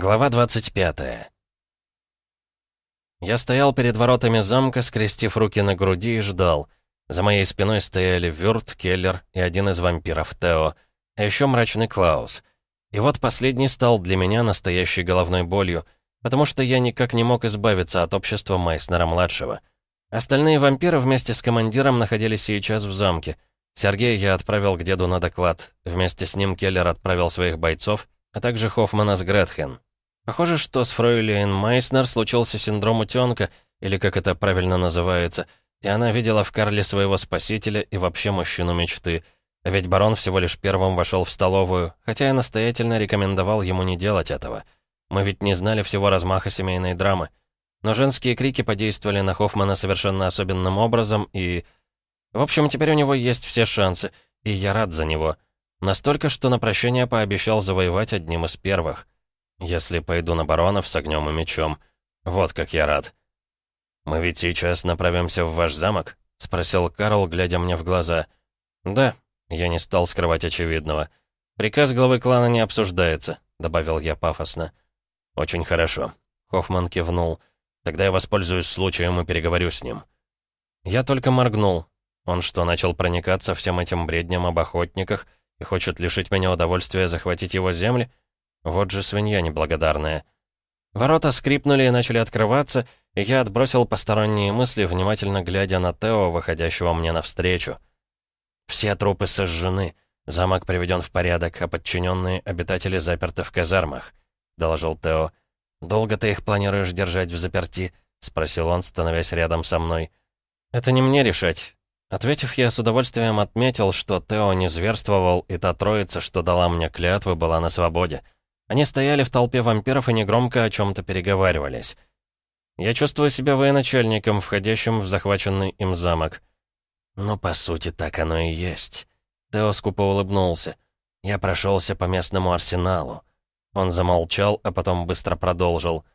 Глава 25 Я стоял перед воротами замка, скрестив руки на груди и ждал. За моей спиной стояли Вюрт, Келлер и один из вампиров Тео, а еще мрачный Клаус. И вот последний стал для меня настоящей головной болью, потому что я никак не мог избавиться от общества Майснера-младшего. Остальные вампиры вместе с командиром находились сейчас в замке. Сергея я отправил к деду на доклад. Вместе с ним Келлер отправил своих бойцов, а также Хоффмана с Гретхен. Похоже, что с Фройлейн Майснер случился синдром утёнка, или как это правильно называется, и она видела в Карле своего спасителя и вообще мужчину мечты. А ведь барон всего лишь первым вошел в столовую, хотя я настоятельно рекомендовал ему не делать этого. Мы ведь не знали всего размаха семейной драмы. Но женские крики подействовали на Хоффмана совершенно особенным образом, и... В общем, теперь у него есть все шансы, и я рад за него. Настолько, что на прощание пообещал завоевать одним из первых. Если пойду на баронов с огнем и мечом. Вот как я рад. «Мы ведь сейчас направимся в ваш замок?» — спросил Карл, глядя мне в глаза. «Да», — я не стал скрывать очевидного. «Приказ главы клана не обсуждается», — добавил я пафосно. «Очень хорошо», — Хоффман кивнул. «Тогда я воспользуюсь случаем и переговорю с ним». Я только моргнул. Он что, начал проникаться всем этим бреднем об охотниках и хочет лишить меня удовольствия захватить его земли? Вот же свинья неблагодарная. Ворота скрипнули и начали открываться, и я отбросил посторонние мысли, внимательно глядя на Тео, выходящего мне навстречу. Все трупы сожжены, замок приведен в порядок, а подчиненные обитатели заперты в казармах, доложил Тео. «Долго ты их планируешь держать в заперти?» — спросил он, становясь рядом со мной. «Это не мне решать. Ответив, я с удовольствием отметил, что Тео не зверствовал, и та троица, что дала мне клятвы, была на свободе. Они стояли в толпе вампиров и негромко о чем-то переговаривались. Я чувствую себя военачальником, входящим в захваченный им замок. Ну, по сути, так оно и есть. Тео скупо улыбнулся. Я прошелся по местному арсеналу. Он замолчал, а потом быстро продолжил —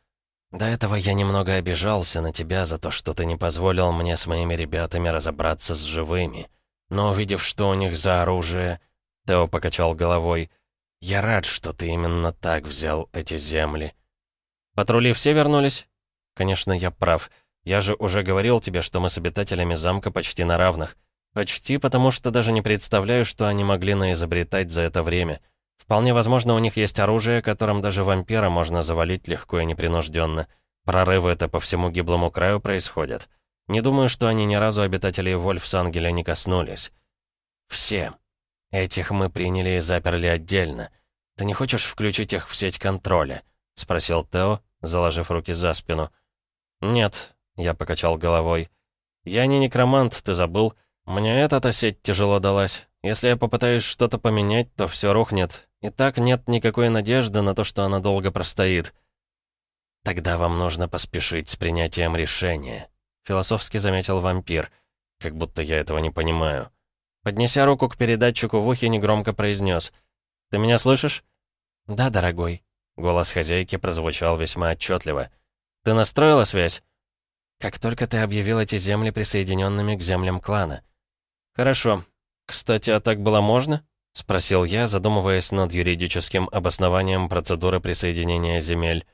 до этого я немного обижался на тебя за то, что ты не позволил мне с моими ребятами разобраться с живыми. Но увидев, что у них за оружие, Тео покачал головой. Я рад, что ты именно так взял эти земли. Патрули все вернулись? Конечно, я прав. Я же уже говорил тебе, что мы с обитателями замка почти на равных. Почти, потому что даже не представляю, что они могли наизобретать за это время. Вполне возможно, у них есть оружие, которым даже вампира можно завалить легко и непринужденно. Прорывы это по всему гиблому краю происходят. Не думаю, что они ни разу обитателей Вольфсангеля не коснулись. Все. Этих мы приняли и заперли отдельно. Ты не хочешь включить их в сеть контроля? Спросил Тео, заложив руки за спину. Нет, я покачал головой. Я не некромант, ты забыл. Мне эта сеть тяжело далась. Если я попытаюсь что-то поменять, то все рухнет. И так нет никакой надежды на то, что она долго простоит. Тогда вам нужно поспешить с принятием решения. Философски заметил вампир. Как будто я этого не понимаю. Поднеся руку к передатчику в ухе, негромко произнес. «Ты меня слышишь?» «Да, дорогой». Голос хозяйки прозвучал весьма отчетливо. «Ты настроила связь?» «Как только ты объявил эти земли присоединенными к землям клана». «Хорошо. «Кстати, а так было можно?» — спросил я, задумываясь над юридическим обоснованием процедуры присоединения земель.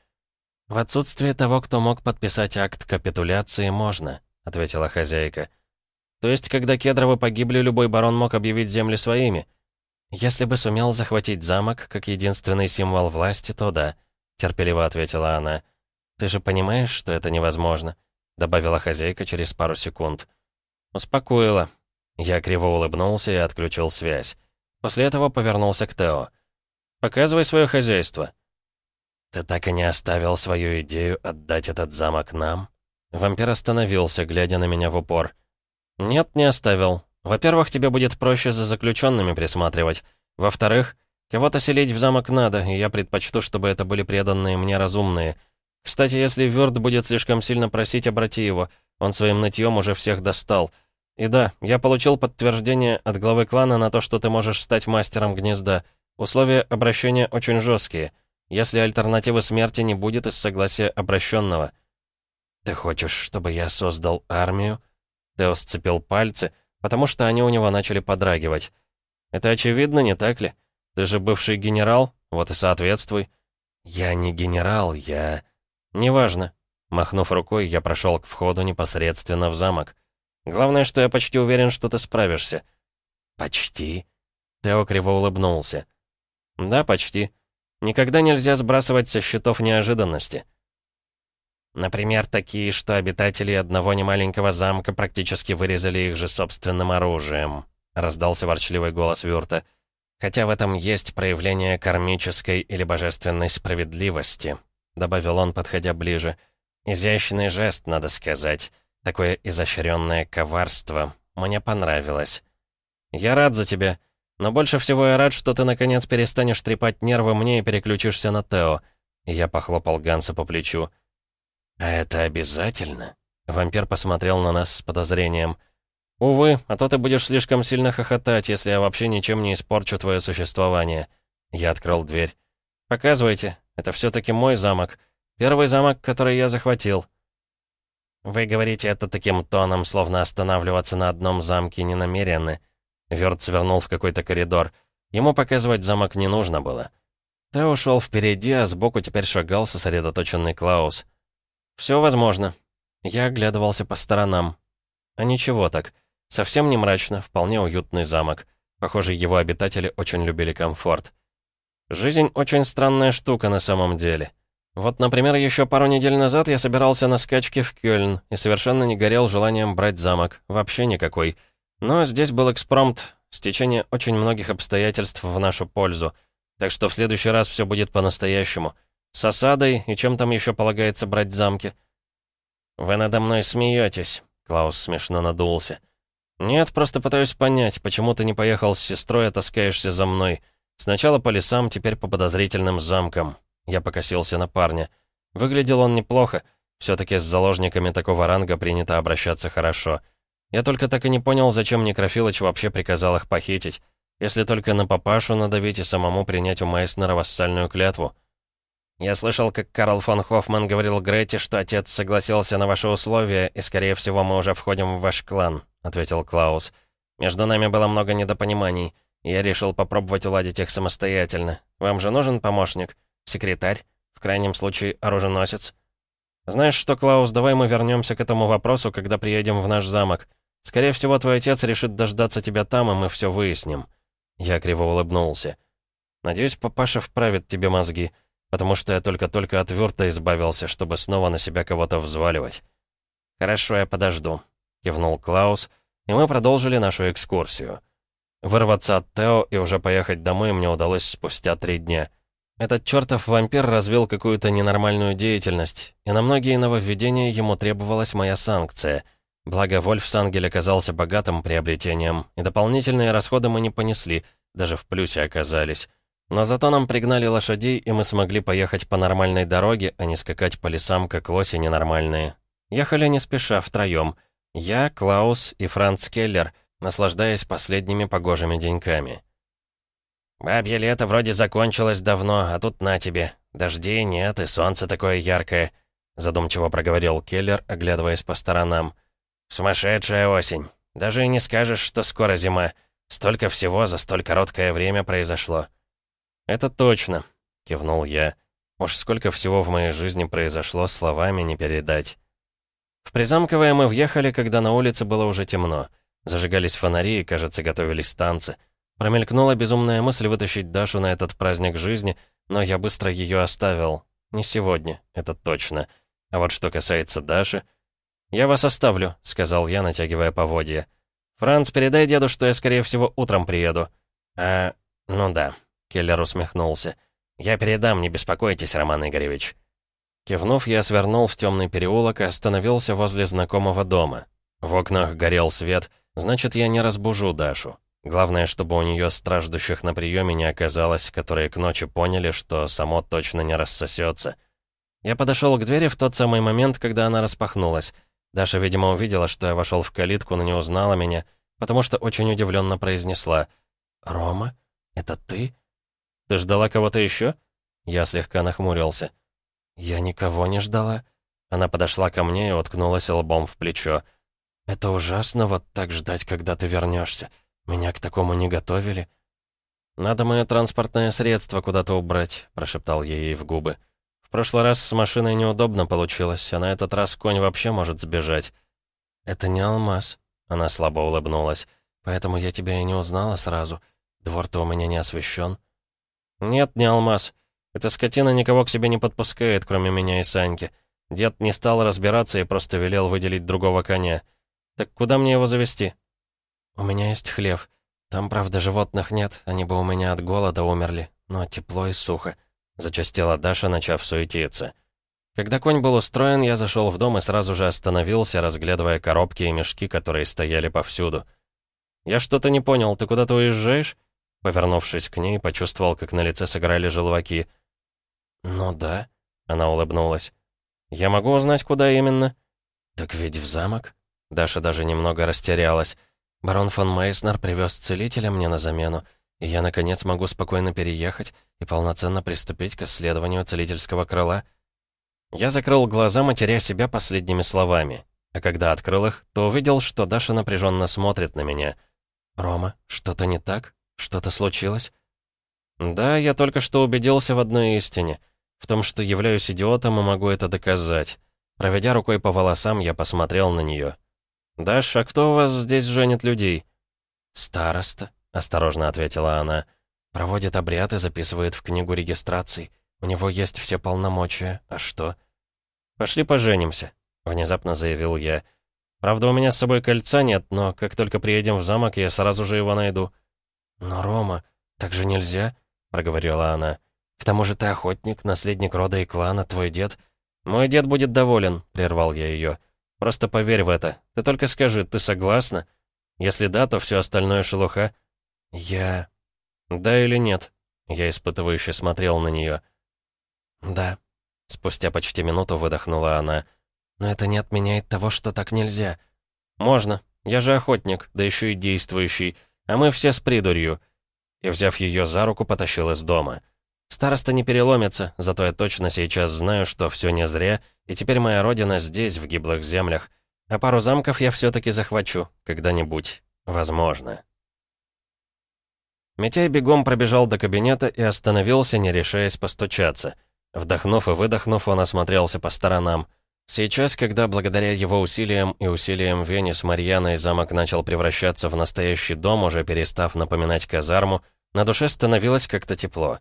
«В отсутствие того, кто мог подписать акт капитуляции, можно», — ответила хозяйка. «То есть, когда Кедровы погибли, любой барон мог объявить земли своими?» «Если бы сумел захватить замок, как единственный символ власти, то да», — терпеливо ответила она. «Ты же понимаешь, что это невозможно?» — добавила хозяйка через пару секунд. «Успокоила. Я криво улыбнулся и отключил связь. После этого повернулся к Тео. «Показывай свое хозяйство». «Ты так и не оставил свою идею отдать этот замок нам?» Вампир остановился, глядя на меня в упор. «Нет, не оставил. Во-первых, тебе будет проще за заключенными присматривать. Во-вторых, кого-то селить в замок надо, и я предпочту, чтобы это были преданные мне разумные. Кстати, если Вёрд будет слишком сильно просить, обрати его. Он своим нытьем уже всех достал. И да, я получил подтверждение от главы клана на то, что ты можешь стать мастером гнезда. Условия обращения очень жесткие. Если альтернативы смерти не будет из согласия обращенного. Ты хочешь, чтобы я создал армию? Тео сцепил пальцы, потому что они у него начали подрагивать. Это очевидно, не так ли? Ты же бывший генерал, вот и соответствуй. «Я не генерал, я...» «Неважно». Махнув рукой, я прошел к входу непосредственно в замок. «Главное, что я почти уверен, что ты справишься». «Почти?» Тео криво улыбнулся. «Да, почти. Никогда нельзя сбрасывать со счетов неожиданности». Например, такие, что обитатели одного немаленького замка практически вырезали их же собственным оружием», — раздался ворчливый голос Вюрта. «Хотя в этом есть проявление кармической или божественной справедливости», — добавил он, подходя ближе. «Изящный жест, надо сказать. Такое изощренное коварство. Мне понравилось». «Я рад за тебя. Но больше всего я рад, что ты наконец перестанешь трепать нервы мне и переключишься на Тео». Я похлопал Ганса по плечу. «А это обязательно?» Вампир посмотрел на нас с подозрением. «Увы, а то ты будешь слишком сильно хохотать, если я вообще ничем не испорчу твое существование». Я открыл дверь. «Показывайте. Это все-таки мой замок. Первый замок, который я захватил». «Вы говорите это таким тоном, словно останавливаться на одном замке не намерены». Верт свернул в какой-то коридор. Ему показывать замок не нужно было. Ты ушел впереди, а сбоку теперь шагал сосредоточенный Клаус. «Все возможно». Я оглядывался по сторонам. А ничего так. Совсем не мрачно, вполне уютный замок. Похоже, его обитатели очень любили комфорт. Жизнь очень странная штука на самом деле. Вот, например, еще пару недель назад я собирался на скачки в Кёльн и совершенно не горел желанием брать замок. Вообще никакой. Но здесь был экспромт, стечение очень многих обстоятельств в нашу пользу. Так что в следующий раз все будет по-настоящему. С осадой и чем там еще полагается брать замки?» «Вы надо мной смеетесь», — Клаус смешно надулся. «Нет, просто пытаюсь понять, почему ты не поехал с сестрой, а таскаешься за мной. Сначала по лесам, теперь по подозрительным замкам». Я покосился на парня. Выглядел он неплохо. все таки с заложниками такого ранга принято обращаться хорошо. Я только так и не понял, зачем Некрофилыч вообще приказал их похитить. Если только на папашу надавить и самому принять у Майснера вассальную клятву. Я слышал, как Карл фон Хоффман говорил Грете, что отец согласился на ваши условия, и, скорее всего, мы уже входим в ваш клан», — ответил Клаус. «Между нами было много недопониманий. Я решил попробовать уладить их самостоятельно. Вам же нужен помощник? Секретарь? В крайнем случае, оруженосец?» «Знаешь что, Клаус, давай мы вернемся к этому вопросу, когда приедем в наш замок. Скорее всего, твой отец решит дождаться тебя там, и мы все выясним». Я криво улыбнулся. «Надеюсь, папаша вправит тебе мозги» потому что я только-только от Вёрта избавился, чтобы снова на себя кого-то взваливать. «Хорошо, я подожду», — кивнул Клаус, и мы продолжили нашу экскурсию. Вырваться от Тео и уже поехать домой мне удалось спустя три дня. Этот чертов вампир развил какую-то ненормальную деятельность, и на многие нововведения ему требовалась моя санкция. Благо, Вольф Сангель оказался богатым приобретением, и дополнительные расходы мы не понесли, даже в плюсе оказались. Но зато нам пригнали лошадей, и мы смогли поехать по нормальной дороге, а не скакать по лесам, как лоси ненормальные. Ехали не спеша, втроем. Я, Клаус и Франц Келлер, наслаждаясь последними погожими деньками. «Бабье лето вроде закончилось давно, а тут на тебе. Дождей нет, и солнце такое яркое», задумчиво проговорил Келлер, оглядываясь по сторонам. «Сумасшедшая осень. Даже и не скажешь, что скоро зима. Столько всего за столь короткое время произошло». «Это точно», — кивнул я. «Уж сколько всего в моей жизни произошло, словами не передать». В Призамковое мы въехали, когда на улице было уже темно. Зажигались фонари и, кажется, готовились танцы. Промелькнула безумная мысль вытащить Дашу на этот праздник жизни, но я быстро ее оставил. Не сегодня, это точно. А вот что касается Даши... «Я вас оставлю», — сказал я, натягивая поводья. «Франц, передай деду, что я, скорее всего, утром приеду». «А, ну да, Келлер усмехнулся. «Я передам, не беспокойтесь, Роман Игоревич». Кивнув, я свернул в темный переулок и остановился возле знакомого дома. В окнах горел свет, значит, я не разбужу Дашу. Главное, чтобы у нее страждущих на приеме не оказалось, которые к ночи поняли, что само точно не рассосется. Я подошел к двери в тот самый момент, когда она распахнулась. Даша, видимо, увидела, что я вошел в калитку, но не узнала меня, потому что очень удивленно произнесла. «Рома, это ты?» «Ты ждала кого-то еще?» Я слегка нахмурился. «Я никого не ждала». Она подошла ко мне и уткнулась лбом в плечо. «Это ужасно вот так ждать, когда ты вернешься. Меня к такому не готовили». «Надо мое транспортное средство куда-то убрать», — прошептал я ей в губы. «В прошлый раз с машиной неудобно получилось, а на этот раз конь вообще может сбежать». «Это не алмаз», — она слабо улыбнулась. «Поэтому я тебя и не узнала сразу. Двор-то у меня не освещен». «Нет, не алмаз. Эта скотина никого к себе не подпускает, кроме меня и Саньки. Дед не стал разбираться и просто велел выделить другого коня. Так куда мне его завести? «У меня есть хлев. Там, правда, животных нет, они бы у меня от голода умерли, но тепло и сухо», — зачастила Даша, начав суетиться. Когда конь был устроен, я зашел в дом и сразу же остановился, разглядывая коробки и мешки, которые стояли повсюду. «Я что-то не понял, ты куда-то уезжаешь?» Повернувшись к ней, почувствовал, как на лице сыграли желваки. «Ну да», — она улыбнулась. «Я могу узнать, куда именно?» «Так ведь в замок?» Даша даже немного растерялась. «Барон фон Мейснер привез целителя мне на замену, и я, наконец, могу спокойно переехать и полноценно приступить к исследованию целительского крыла». Я закрыл глаза, матеря себя последними словами. А когда открыл их, то увидел, что Даша напряженно смотрит на меня. «Рома, что-то не так?» Что-то случилось? Да, я только что убедился в одной истине. В том, что являюсь идиотом и могу это доказать. Проведя рукой по волосам, я посмотрел на нее. «Даш, а кто у вас здесь женит людей?» «Староста», — осторожно ответила она. «Проводит обряд и записывает в книгу регистраций. У него есть все полномочия. А что?» «Пошли поженимся», — внезапно заявил я. «Правда, у меня с собой кольца нет, но как только приедем в замок, я сразу же его найду». «Но, Рома, так же нельзя», — проговорила она. «К тому же ты охотник, наследник рода и клана, твой дед...» «Мой дед будет доволен», — прервал я ее. «Просто поверь в это. Ты только скажи, ты согласна? Если да, то все остальное шелуха». «Я...» «Да или нет?» Я испытывающе смотрел на нее. «Да». Спустя почти минуту выдохнула она. «Но это не отменяет того, что так нельзя». «Можно. Я же охотник, да еще и действующий а мы все с придурью». И, взяв ее за руку, потащил из дома. Староста не переломится, зато я точно сейчас знаю, что все не зря, и теперь моя родина здесь, в гиблых землях. А пару замков я все-таки захвачу, когда-нибудь. Возможно. Митяй бегом пробежал до кабинета и остановился, не решаясь постучаться. Вдохнув и выдохнув, он осмотрелся по сторонам. Сейчас, когда благодаря его усилиям и усилиям Вени с Марьяной замок начал превращаться в настоящий дом, уже перестав напоминать казарму, на душе становилось как-то тепло.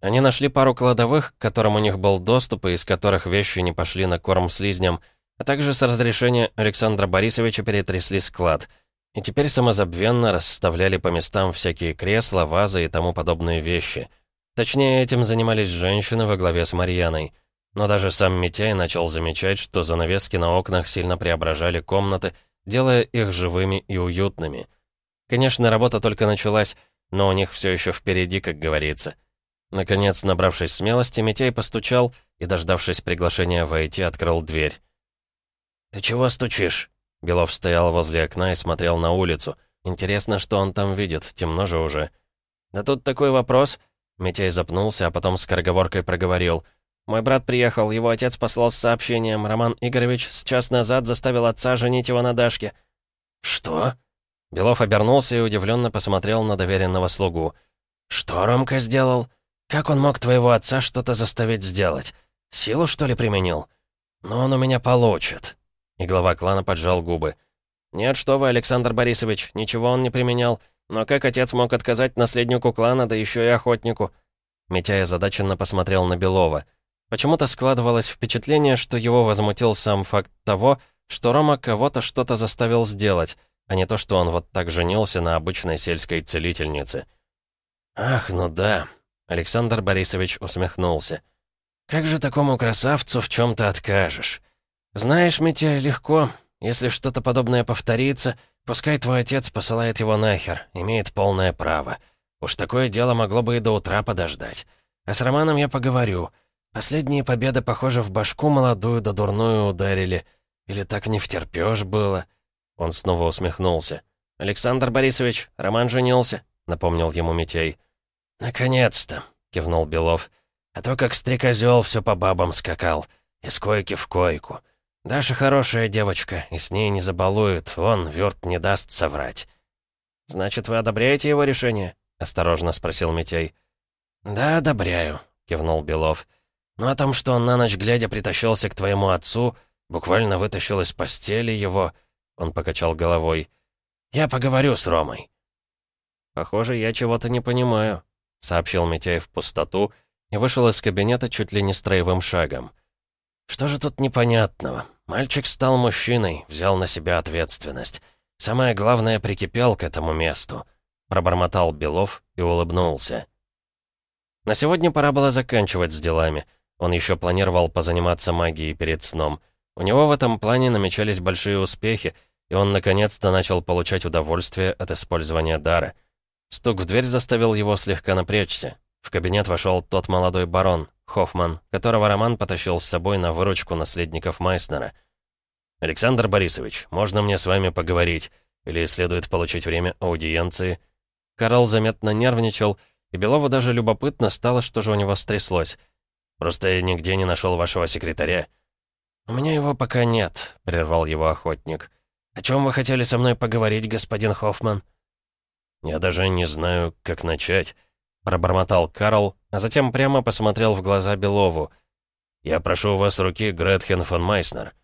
Они нашли пару кладовых, к которым у них был доступ, и из которых вещи не пошли на корм слизням, а также с разрешения Александра Борисовича перетрясли склад. И теперь самозабвенно расставляли по местам всякие кресла, вазы и тому подобные вещи. Точнее, этим занимались женщины во главе с Марьяной. Но даже сам Митяй начал замечать, что занавески на окнах сильно преображали комнаты, делая их живыми и уютными. Конечно, работа только началась, но у них все еще впереди, как говорится. Наконец, набравшись смелости, Митяй постучал и, дождавшись приглашения войти, открыл дверь. «Ты чего стучишь?» Белов стоял возле окна и смотрел на улицу. Интересно, что он там видит, темно же уже. «Да тут такой вопрос...» Митяй запнулся, а потом с скороговоркой проговорил — мой брат приехал, его отец послал с сообщением. Роман Игоревич с час назад заставил отца женить его на Дашке». «Что?» Белов обернулся и удивленно посмотрел на доверенного слугу. «Что Ромка сделал? Как он мог твоего отца что-то заставить сделать? Силу, что ли, применил? Но он у меня получит». И глава клана поджал губы. «Нет, что вы, Александр Борисович, ничего он не применял. Но как отец мог отказать наследнику клана, да еще и охотнику?» Митяй озадаченно посмотрел на Белова. Почему-то складывалось впечатление, что его возмутил сам факт того, что Рома кого-то что-то заставил сделать, а не то, что он вот так женился на обычной сельской целительнице. «Ах, ну да», — Александр Борисович усмехнулся. «Как же такому красавцу в чем-то откажешь? Знаешь, Митя, легко. Если что-то подобное повторится, пускай твой отец посылает его нахер, имеет полное право. Уж такое дело могло бы и до утра подождать. А с Романом я поговорю». Последние победы, похоже, в башку молодую да дурную ударили. Или так не втерпёшь было?» Он снова усмехнулся. «Александр Борисович, Роман женился», — напомнил ему Митей. «Наконец-то», — кивнул Белов. «А то как стрекозёл всё по бабам скакал. Из койки в койку. Даша хорошая девочка, и с ней не забалуют. Вон, Вёрт не даст соврать». «Значит, вы одобряете его решение?» осторожно спросил Митей. «Да, одобряю», — кивнул Белов. «Но о том, что он на ночь глядя притащился к твоему отцу, буквально вытащил из постели его...» Он покачал головой. «Я поговорю с Ромой». «Похоже, я чего-то не понимаю», — сообщил Митяй в пустоту и вышел из кабинета чуть ли не строевым шагом. «Что же тут непонятного? Мальчик стал мужчиной, взял на себя ответственность. Самое главное, прикипел к этому месту», — пробормотал Белов и улыбнулся. На сегодня пора было заканчивать с делами. Он еще планировал позаниматься магией перед сном. У него в этом плане намечались большие успехи, и он наконец-то начал получать удовольствие от использования дара. Стук в дверь заставил его слегка напрячься. В кабинет вошел тот молодой барон, Хоффман, которого Роман потащил с собой на выручку наследников Майснера. «Александр Борисович, можно мне с вами поговорить? Или следует получить время аудиенции?» Карл заметно нервничал, и Белову даже любопытно стало, что же у него стряслось. «Просто я нигде не нашел вашего секретаря». «У меня его пока нет», — прервал его охотник. «О чем вы хотели со мной поговорить, господин Хоффман?» «Я даже не знаю, как начать». Пробормотал Карл, а затем прямо посмотрел в глаза Белову. «Я прошу у вас руки Гретхен фон Майснер».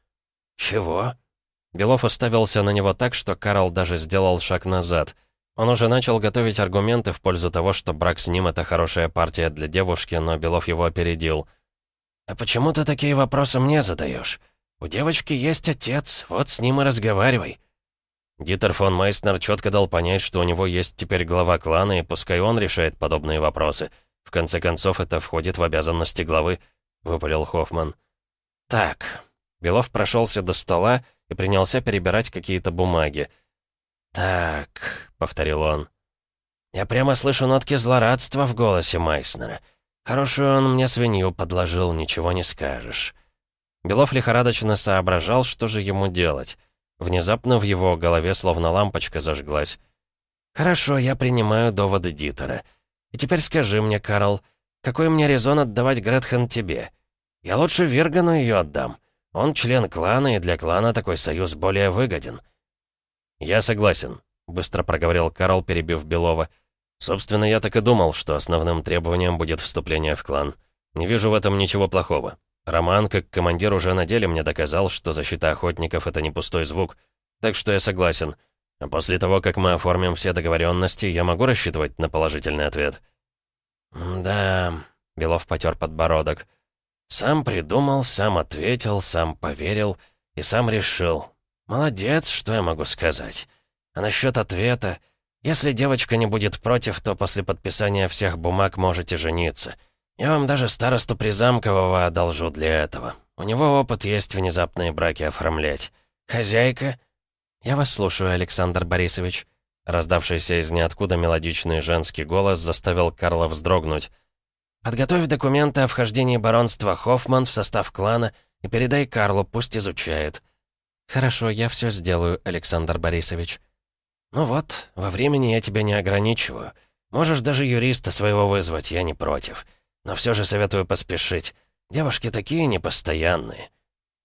«Чего?» Белов уставился на него так, что Карл даже сделал шаг назад. Он уже начал готовить аргументы в пользу того, что брак с ним — это хорошая партия для девушки, но Белов его опередил. «А почему ты такие вопросы мне задаешь? У девочки есть отец, вот с ним и разговаривай». Дитер фон Майснер четко дал понять, что у него есть теперь глава клана, и пускай он решает подобные вопросы. В конце концов, это входит в обязанности главы, — выпалил Хоффман. «Так». Белов прошелся до стола и принялся перебирать какие-то бумаги. «Так», — повторил он. «Я прямо слышу нотки злорадства в голосе Майснера. Хорошую он мне свинью подложил, ничего не скажешь». Белов лихорадочно соображал, что же ему делать. Внезапно в его голове словно лампочка зажглась. «Хорошо, я принимаю доводы Дитера. И теперь скажи мне, Карл, какой мне резон отдавать Гретхен тебе? Я лучше Виргану ее отдам. Он член клана, и для клана такой союз более выгоден». «Я согласен», — быстро проговорил Карл, перебив Белова. «Собственно, я так и думал, что основным требованием будет вступление в клан. Не вижу в этом ничего плохого. Роман, как командир, уже на деле мне доказал, что защита охотников — это не пустой звук. Так что я согласен. А после того, как мы оформим все договоренности, я могу рассчитывать на положительный ответ?» «Да...» — Белов потер подбородок. «Сам придумал, сам ответил, сам поверил и сам решил. Молодец, что я могу сказать. А насчет ответа... Если девочка не будет против, то после подписания всех бумаг можете жениться». Я вам даже старосту Призамкового одолжу для этого. У него опыт есть внезапные браки оформлять. Хозяйка?» «Я вас слушаю, Александр Борисович». Раздавшийся из ниоткуда мелодичный женский голос заставил Карла вздрогнуть. «Подготовь документы о вхождении баронства Хоффман в состав клана и передай Карлу, пусть изучает». «Хорошо, я все сделаю, Александр Борисович». «Ну вот, во времени я тебя не ограничиваю. Можешь даже юриста своего вызвать, я не против». Но все же советую поспешить. Девушки такие непостоянные».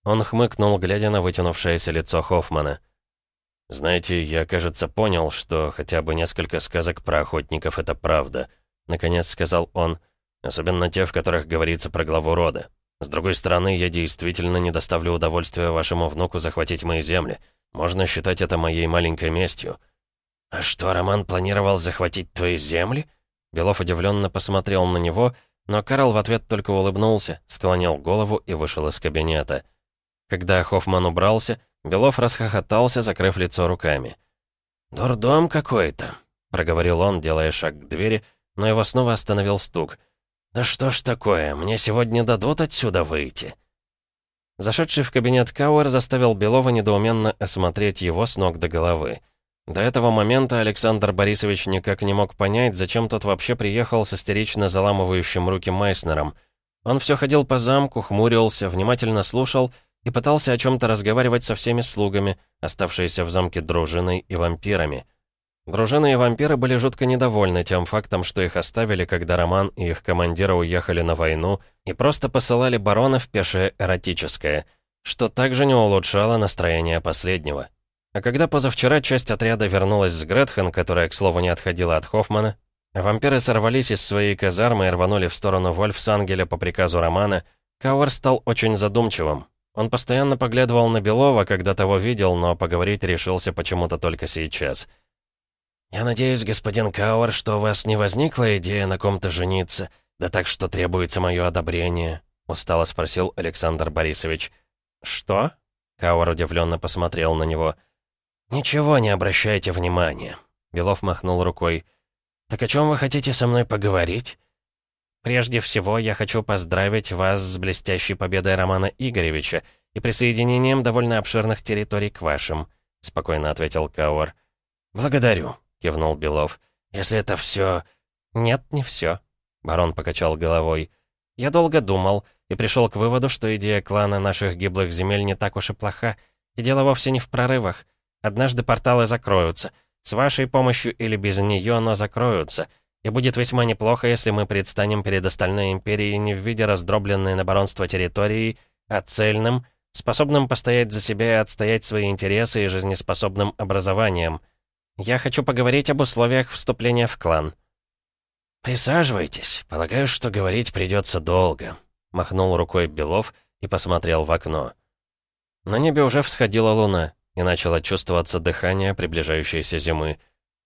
Он хмыкнул, глядя на вытянувшееся лицо Хоффмана. «Знаете, я, кажется, понял, что хотя бы несколько сказок про охотников — это правда», — наконец сказал он. «Особенно те, в которых говорится про главу рода. С другой стороны, я действительно не доставлю удовольствия вашему внуку захватить мои земли. Можно считать это моей маленькой местью». «А что, Роман планировал захватить твои земли?» Белов удивленно посмотрел на него — но Карл в ответ только улыбнулся, склонил голову и вышел из кабинета. Когда Хоффман убрался, Белов расхохотался, закрыв лицо руками. «Дурдом какой-то», — проговорил он, делая шаг к двери, но его снова остановил стук. «Да что ж такое, мне сегодня дадут отсюда выйти?» Зашедший в кабинет Кауэр заставил Белова недоуменно осмотреть его с ног до головы. До этого момента Александр Борисович никак не мог понять, зачем тот вообще приехал с истерично заламывающим руки Майснером. Он все ходил по замку, хмурился, внимательно слушал и пытался о чем-то разговаривать со всеми слугами, оставшиеся в замке дружиной и вампирами. Дружины и вампиры были жутко недовольны тем фактом, что их оставили, когда Роман и их командиры уехали на войну и просто посылали барона в пешее эротическое, что также не улучшало настроение последнего. А когда позавчера часть отряда вернулась с Гретхен, которая, к слову, не отходила от Хоффмана, Вампиры сорвались из своей казармы и рванули в сторону Вольфсангеля по приказу Романа. Кауэр стал очень задумчивым. Он постоянно поглядывал на Белова, когда того видел, но поговорить решился почему-то только сейчас. «Я надеюсь, господин Кауэр, что у вас не возникла идея на ком-то жениться, да так, что требуется мое одобрение?» — устало спросил Александр Борисович. «Что?» — Кауэр удивленно посмотрел на него. «Ничего, не обращайте внимания», — Белов махнул рукой. «Так о чем вы хотите со мной поговорить?» «Прежде всего, я хочу поздравить вас с блестящей победой Романа Игоревича и присоединением довольно обширных территорий к вашим», — спокойно ответил Кауэр. «Благодарю», — кивнул Белов. «Если это все...» «Нет, не все», — барон покачал головой. «Я долго думал и пришел к выводу, что идея клана наших гиблых земель не так уж и плоха, и дело вовсе не в прорывах. Однажды порталы закроются — с вашей помощью или без нее, но закроются. И будет весьма неплохо, если мы предстанем перед остальной империей не в виде раздробленной на баронство территории, а цельным, способным постоять за себя и отстоять свои интересы и жизнеспособным образованием. Я хочу поговорить об условиях вступления в клан». «Присаживайтесь. Полагаю, что говорить придется долго», — махнул рукой Белов и посмотрел в окно. На небе уже всходила луна и начало чувствоваться дыхание приближающейся зимы.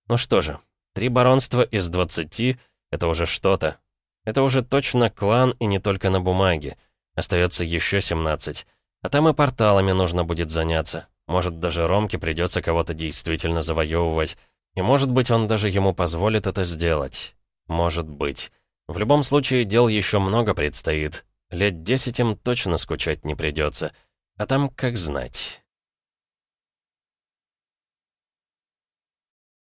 Ну что же, три баронства из двадцати — это уже что-то. Это уже точно клан и не только на бумаге. Остается еще семнадцать. А там и порталами нужно будет заняться. Может, даже Ромке придется кого-то действительно завоевывать. И может быть, он даже ему позволит это сделать. Может быть. В любом случае, дел еще много предстоит. Лет десять им точно скучать не придется. А там как знать.